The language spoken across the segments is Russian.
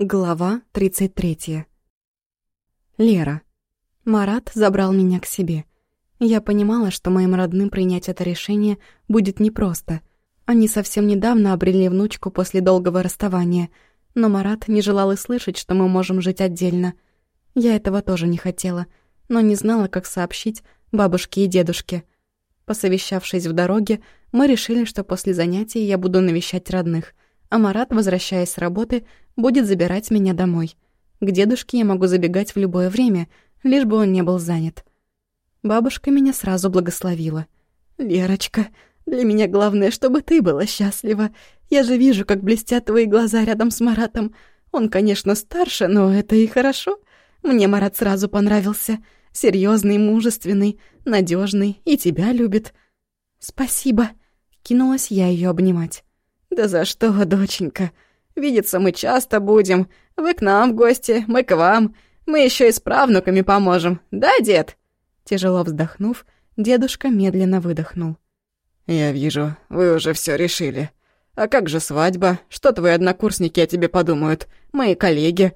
Глава 33. Лера. Марат забрал меня к себе. Я понимала, что моим родным принять это решение будет непросто. Они совсем недавно обрели внучку после долгого расставания, но Марат не желал и слышать, что мы можем жить отдельно. Я этого тоже не хотела, но не знала, как сообщить бабушке и дедушке. Посовещавшись в дороге, мы решили, что после занятий я буду навещать родных — а Марат, возвращаясь с работы, будет забирать меня домой. К дедушке я могу забегать в любое время, лишь бы он не был занят. Бабушка меня сразу благословила. «Лерочка, для меня главное, чтобы ты была счастлива. Я же вижу, как блестят твои глаза рядом с Маратом. Он, конечно, старше, но это и хорошо. Мне Марат сразу понравился. Серьезный, мужественный, надежный и тебя любит». «Спасибо», — кинулась я ее обнимать. «Да за что, доченька? Видеться мы часто будем. Вы к нам в гости, мы к вам. Мы еще и с правнуками поможем. Да, дед?» Тяжело вздохнув, дедушка медленно выдохнул. «Я вижу, вы уже все решили. А как же свадьба? Что твои однокурсники о тебе подумают? Мои коллеги?»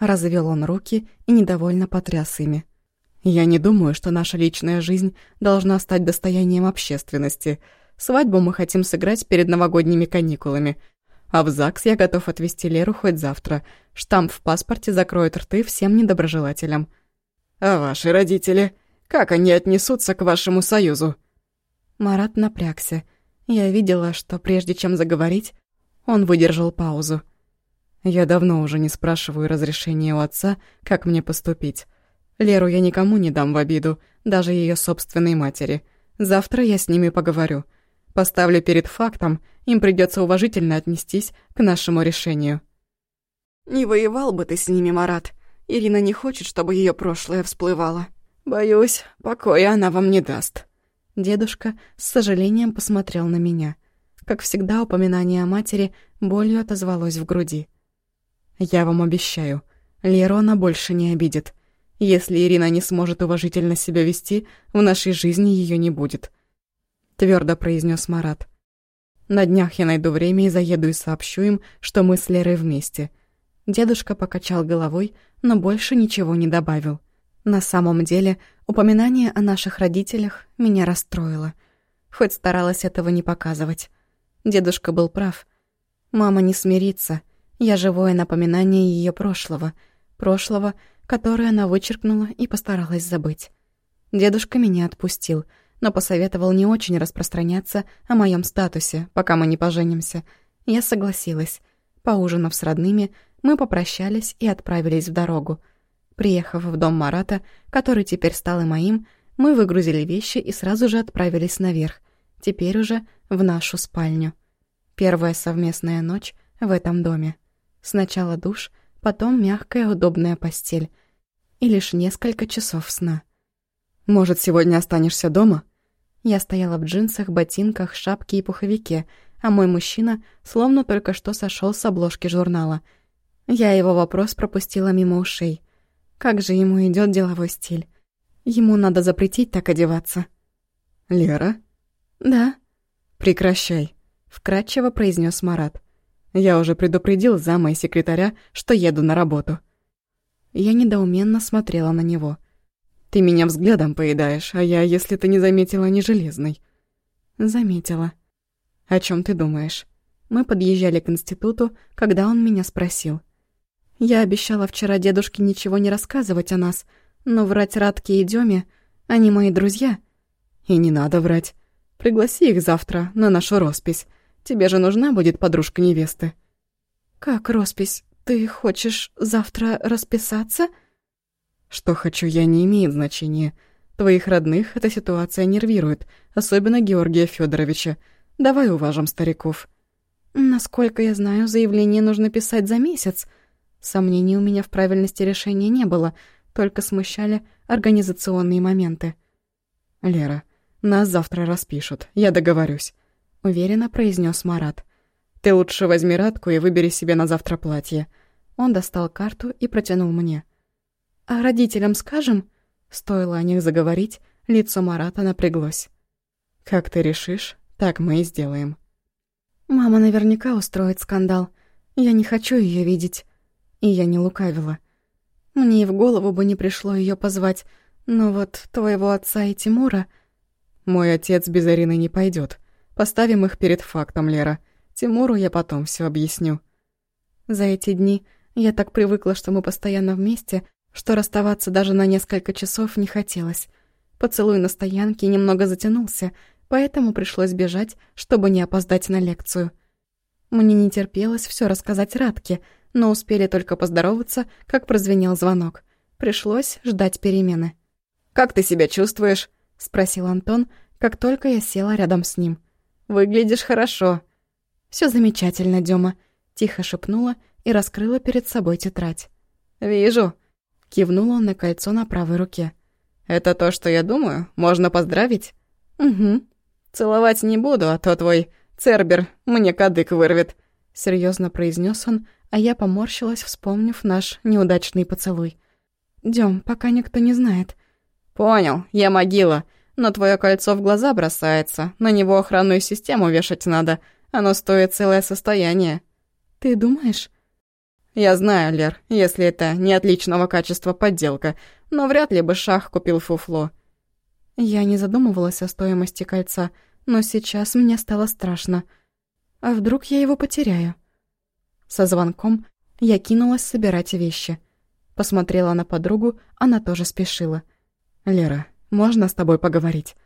Развел он руки и недовольно потряс ими. «Я не думаю, что наша личная жизнь должна стать достоянием общественности», Свадьбу мы хотим сыграть перед новогодними каникулами. А в ЗАГС я готов отвезти Леру хоть завтра. Штамп в паспорте закроет рты всем недоброжелателям. А ваши родители? Как они отнесутся к вашему союзу? Марат напрягся. Я видела, что прежде чем заговорить, он выдержал паузу. Я давно уже не спрашиваю разрешения у отца, как мне поступить. Леру я никому не дам в обиду, даже ее собственной матери. Завтра я с ними поговорю. Поставлю перед фактом, им придется уважительно отнестись к нашему решению. «Не воевал бы ты с ними, Марат. Ирина не хочет, чтобы ее прошлое всплывало. Боюсь, покоя она вам не даст». Дедушка с сожалением посмотрел на меня. Как всегда, упоминание о матери болью отозвалось в груди. «Я вам обещаю, Леру она больше не обидит. Если Ирина не сможет уважительно себя вести, в нашей жизни ее не будет твердо произнес Марат. На днях я найду время и заеду и сообщу им, что мы с Лерой вместе. Дедушка покачал головой, но больше ничего не добавил. На самом деле, упоминание о наших родителях меня расстроило. Хоть старалась этого не показывать. Дедушка был прав. Мама не смирится. Я живое напоминание ее прошлого. Прошлого, которое она вычеркнула и постаралась забыть. Дедушка меня отпустил — но посоветовал не очень распространяться о моем статусе, пока мы не поженимся. Я согласилась. Поужинав с родными, мы попрощались и отправились в дорогу. Приехав в дом Марата, который теперь стал и моим, мы выгрузили вещи и сразу же отправились наверх, теперь уже в нашу спальню. Первая совместная ночь в этом доме. Сначала душ, потом мягкая удобная постель и лишь несколько часов сна. «Может, сегодня останешься дома?» Я стояла в джинсах, ботинках, шапке и пуховике, а мой мужчина словно только что сошел с обложки журнала. Я его вопрос пропустила мимо ушей. Как же ему идет деловой стиль? Ему надо запретить так одеваться. «Лера?» «Да». «Прекращай», — вкратчиво произнес Марат. «Я уже предупредил зама и секретаря, что еду на работу». Я недоуменно смотрела на него. Ты меня взглядом поедаешь, а я, если ты не заметила, не железный». «Заметила». «О чем ты думаешь?» Мы подъезжали к институту, когда он меня спросил. «Я обещала вчера дедушке ничего не рассказывать о нас, но врать Радке и Дёме, они мои друзья». «И не надо врать. Пригласи их завтра на нашу роспись. Тебе же нужна будет подружка невесты». «Как роспись? Ты хочешь завтра расписаться?» Что хочу я, не имеет значения. Твоих родных эта ситуация нервирует, особенно Георгия Федоровича. Давай уважим стариков». «Насколько я знаю, заявление нужно писать за месяц». Сомнений у меня в правильности решения не было, только смущали организационные моменты. «Лера, нас завтра распишут, я договорюсь», — уверенно произнес Марат. «Ты лучше возьми Радку и выбери себе на завтра платье». Он достал карту и протянул мне. «А родителям скажем?» Стоило о них заговорить, лицо Марата напряглось. «Как ты решишь, так мы и сделаем». «Мама наверняка устроит скандал. Я не хочу ее видеть». И я не лукавила. Мне и в голову бы не пришло ее позвать, но вот твоего отца и Тимура... Мой отец без Арины не пойдет. Поставим их перед фактом, Лера. Тимуру я потом все объясню. За эти дни я так привыкла, что мы постоянно вместе, что расставаться даже на несколько часов не хотелось. Поцелуй на стоянке немного затянулся, поэтому пришлось бежать, чтобы не опоздать на лекцию. Мне не терпелось все рассказать Радке, но успели только поздороваться, как прозвенел звонок. Пришлось ждать перемены. «Как ты себя чувствуешь?» — спросил Антон, как только я села рядом с ним. «Выглядишь хорошо». Все замечательно, Дёма», — тихо шепнула и раскрыла перед собой тетрадь. «Вижу», — кивнул он на кольцо на правой руке. «Это то, что я думаю? Можно поздравить?» «Угу». «Целовать не буду, а то твой Цербер мне кадык вырвет», — серьезно произнес он, а я поморщилась, вспомнив наш неудачный поцелуй. «Дём, пока никто не знает». «Понял, я могила, но твое кольцо в глаза бросается, на него охранную систему вешать надо, оно стоит целое состояние». «Ты думаешь?» «Я знаю, Лер, если это не отличного качества подделка, но вряд ли бы Шах купил фуфло». Я не задумывалась о стоимости кольца, но сейчас мне стало страшно. А вдруг я его потеряю? Со звонком я кинулась собирать вещи. Посмотрела на подругу, она тоже спешила. «Лера, можно с тобой поговорить?»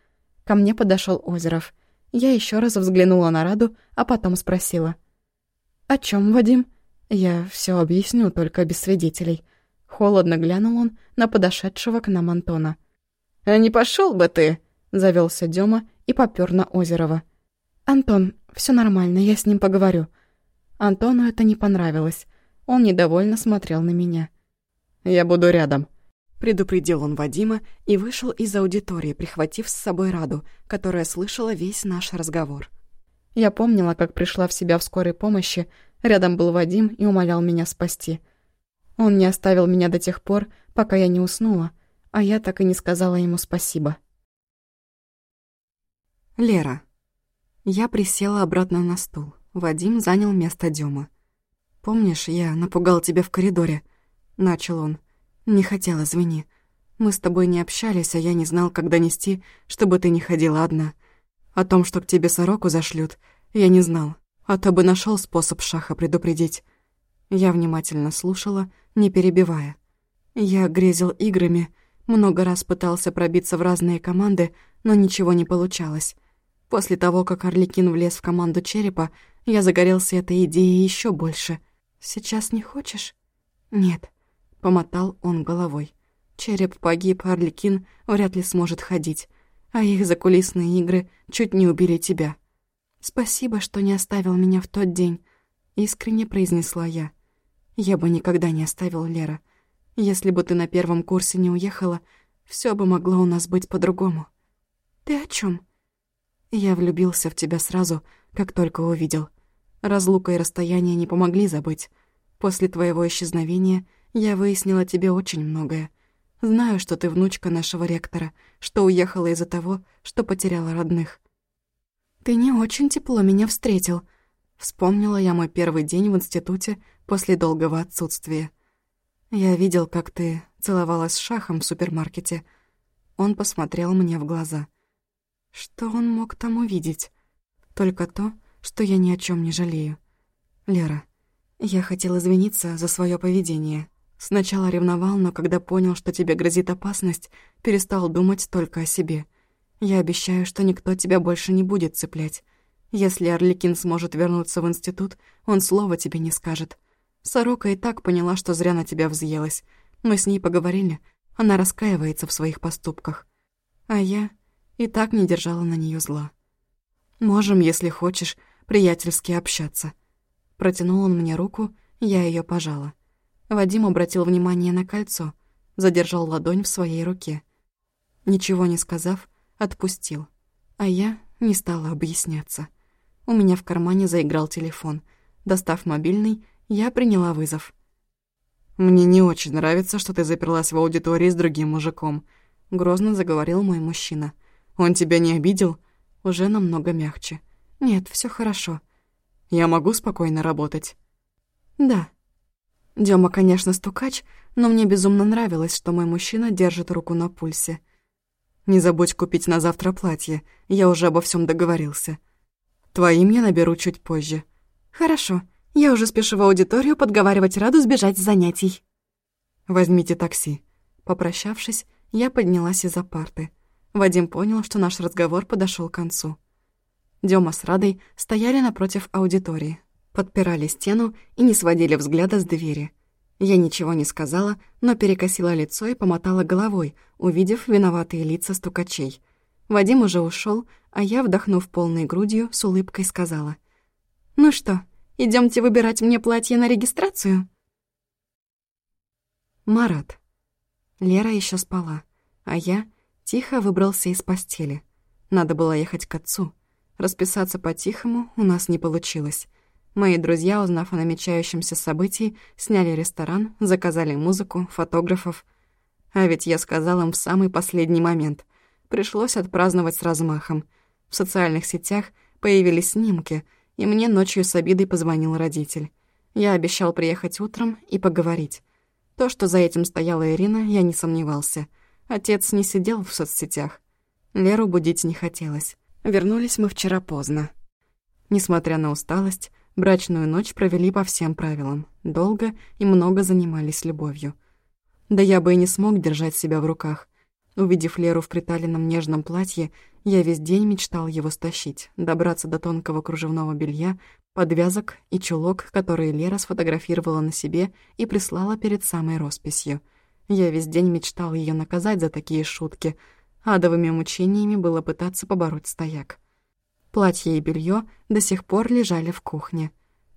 Ко мне подошел Озеров. Я еще раз взглянула на Раду, а потом спросила. «О чем, Вадим?» «Я все объясню, только без свидетелей». Холодно глянул он на подошедшего к нам Антона. «А не пошел бы ты?» — завелся Дема и попёр на Озерова. «Антон, все нормально, я с ним поговорю». Антону это не понравилось. Он недовольно смотрел на меня. «Я буду рядом», — предупредил он Вадима и вышел из аудитории, прихватив с собой Раду, которая слышала весь наш разговор. Я помнила, как пришла в себя в скорой помощи, рядом был Вадим и умолял меня спасти. Он не оставил меня до тех пор, пока я не уснула, а я так и не сказала ему спасибо. Лера. Я присела обратно на стул. Вадим занял место Дёма. «Помнишь, я напугал тебя в коридоре?» Начал он. «Не хотел, извини. Мы с тобой не общались, а я не знал, когда нести, чтобы ты не ходила одна. О том, что к тебе сороку зашлют, я не знал. А то бы нашел способ Шаха предупредить». Я внимательно слушала, не перебивая. Я грезил играми, много раз пытался пробиться в разные команды, но ничего не получалось. После того, как Орликин влез в команду Черепа, я загорелся этой идеей еще больше. «Сейчас не хочешь?» «Нет», — помотал он головой. «Череп погиб, Орликин вряд ли сможет ходить, а их закулисные игры чуть не убили тебя». «Спасибо, что не оставил меня в тот день», — искренне произнесла я. «Я бы никогда не оставил Лера. Если бы ты на первом курсе не уехала, все бы могло у нас быть по-другому». «Ты о чем? Я влюбился в тебя сразу, как только увидел. Разлука и расстояние не помогли забыть. После твоего исчезновения я выяснила тебе очень многое. Знаю, что ты внучка нашего ректора, что уехала из-за того, что потеряла родных. Ты не очень тепло меня встретил. Вспомнила я мой первый день в институте после долгого отсутствия. Я видел, как ты целовалась с Шахом в супермаркете. Он посмотрел мне в глаза. Что он мог там увидеть? Только то, что я ни о чем не жалею. Лера, я хотел извиниться за свое поведение. Сначала ревновал, но когда понял, что тебе грозит опасность, перестал думать только о себе. Я обещаю, что никто тебя больше не будет цеплять. Если Орликин сможет вернуться в институт, он слова тебе не скажет. Сорока и так поняла, что зря на тебя взъелась. Мы с ней поговорили. Она раскаивается в своих поступках. А я и так не держала на нее зла. «Можем, если хочешь, приятельски общаться». Протянул он мне руку, я ее пожала. Вадим обратил внимание на кольцо, задержал ладонь в своей руке. Ничего не сказав, отпустил. А я не стала объясняться. У меня в кармане заиграл телефон. Достав мобильный, я приняла вызов. «Мне не очень нравится, что ты заперлась в аудитории с другим мужиком», — грозно заговорил мой мужчина. Он тебя не обидел?» Уже намного мягче. «Нет, все хорошо». «Я могу спокойно работать?» «Да». Дема, конечно, стукач, но мне безумно нравилось, что мой мужчина держит руку на пульсе. «Не забудь купить на завтра платье, я уже обо всем договорился. Твоим я наберу чуть позже». «Хорошо, я уже спешу в аудиторию подговаривать Раду сбежать с занятий». «Возьмите такси». Попрощавшись, я поднялась из-за парты. Вадим понял, что наш разговор подошел к концу. Дема с Радой стояли напротив аудитории, подпирали стену и не сводили взгляда с двери. Я ничего не сказала, но перекосила лицо и помотала головой, увидев виноватые лица стукачей. Вадим уже ушел, а я, вдохнув полной грудью, с улыбкой сказала. «Ну что, идемте выбирать мне платье на регистрацию?» Марат. Лера еще спала, а я тихо выбрался из постели. Надо было ехать к отцу. Расписаться по-тихому у нас не получилось. Мои друзья, узнав о намечающемся событии, сняли ресторан, заказали музыку, фотографов. А ведь я сказал им в самый последний момент. Пришлось отпраздновать с размахом. В социальных сетях появились снимки, и мне ночью с обидой позвонил родитель. Я обещал приехать утром и поговорить. То, что за этим стояла Ирина, я не сомневался. Отец не сидел в соцсетях. Леру будить не хотелось. Вернулись мы вчера поздно. Несмотря на усталость, Брачную ночь провели по всем правилам. Долго и много занимались любовью. Да я бы и не смог держать себя в руках. Увидев Леру в приталенном нежном платье, я весь день мечтал его стащить, добраться до тонкого кружевного белья, подвязок и чулок, которые Лера сфотографировала на себе и прислала перед самой росписью. Я весь день мечтал ее наказать за такие шутки. Адовыми мучениями было пытаться побороть стояк. Платье и белье до сих пор лежали в кухне.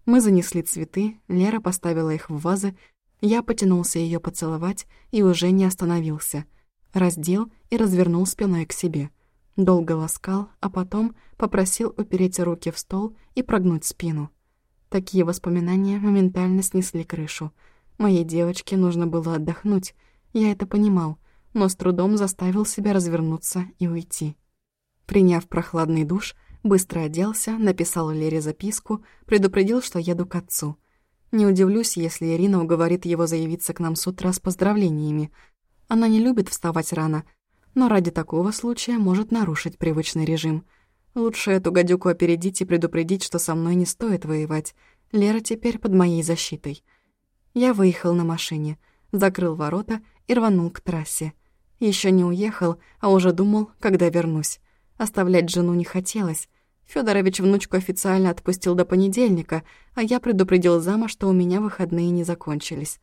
Мы занесли цветы, Лера поставила их в вазы, я потянулся ее поцеловать и уже не остановился. Раздел и развернул спиной к себе. Долго ласкал, а потом попросил упереть руки в стол и прогнуть спину. Такие воспоминания моментально снесли крышу. Моей девочке нужно было отдохнуть, я это понимал, но с трудом заставил себя развернуться и уйти. Приняв прохладный душ, Быстро оделся, написал Лере записку, предупредил, что еду к отцу. Не удивлюсь, если Ирина уговорит его заявиться к нам с утра с поздравлениями. Она не любит вставать рано, но ради такого случая может нарушить привычный режим. Лучше эту гадюку опередить и предупредить, что со мной не стоит воевать. Лера теперь под моей защитой. Я выехал на машине, закрыл ворота и рванул к трассе. Еще не уехал, а уже думал, когда вернусь. Оставлять жену не хотелось. Федорович внучку официально отпустил до понедельника, а я предупредил зама, что у меня выходные не закончились.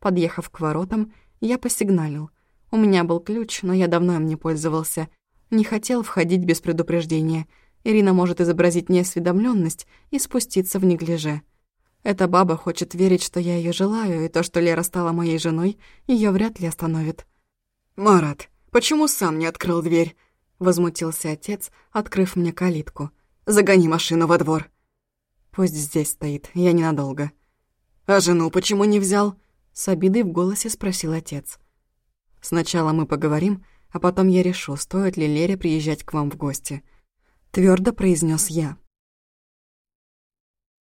Подъехав к воротам, я посигналил. У меня был ключ, но я давно им не пользовался. Не хотел входить без предупреждения. Ирина может изобразить неосведомленность и спуститься в неглиже. Эта баба хочет верить, что я ее желаю, и то, что Лера стала моей женой, ее вряд ли остановит. «Марат, почему сам не открыл дверь?» Возмутился отец, открыв мне калитку. «Загони машину во двор». «Пусть здесь стоит, я ненадолго». «А жену почему не взял?» С обидой в голосе спросил отец. «Сначала мы поговорим, а потом я решу, стоит ли Лере приезжать к вам в гости». Твердо произнес я.